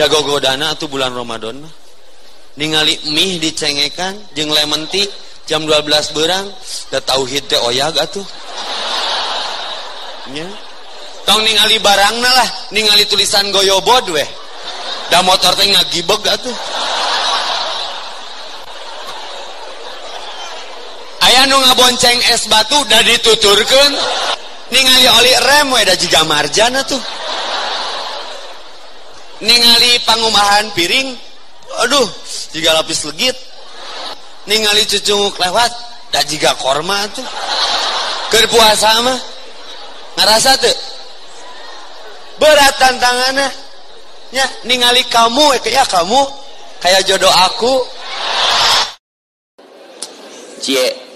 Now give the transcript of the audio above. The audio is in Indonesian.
jago godana tuh bulan Ramadan mah. Ningali mie dicengekan jeung lemon jam 12 berang da tauhid teh oyag atuh. Nya. Tong ningali barangna lah ningali tulisan goyobod weh. Da motor teh ngagibeg atuh. Aya nu ngabonceng es batu da dituturkeun. Ningali oli rem we da jiga marjana tuh ningali pangumahan piring aduh jika lapis legit. Ningali cucunguk lewat da jiga korma tuh. Keur puasa mah ngerasa tuh. Berat tantangannya. Nya ningali kamu ya kamu kayak jodoh aku. Cie